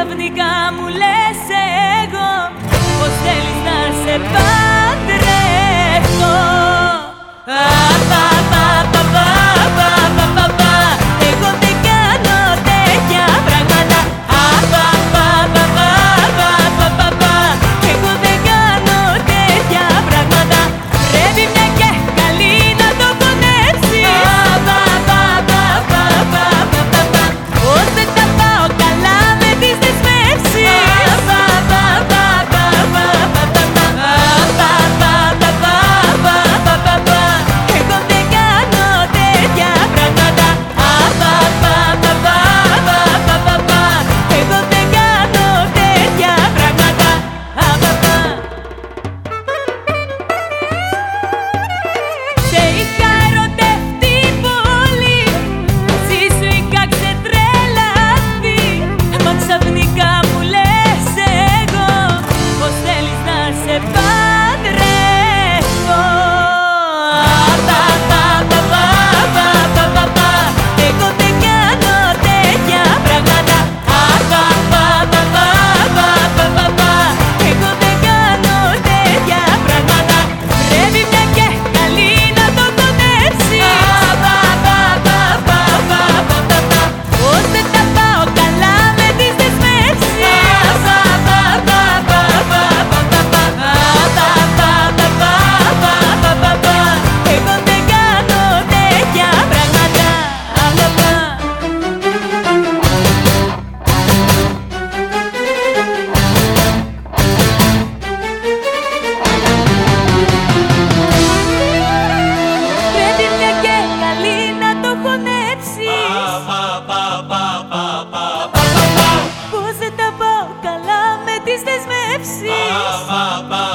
Ξαφνικά μου λες εγώ Πως θέλεις να σε παντρευτώ Pepsi. Ba.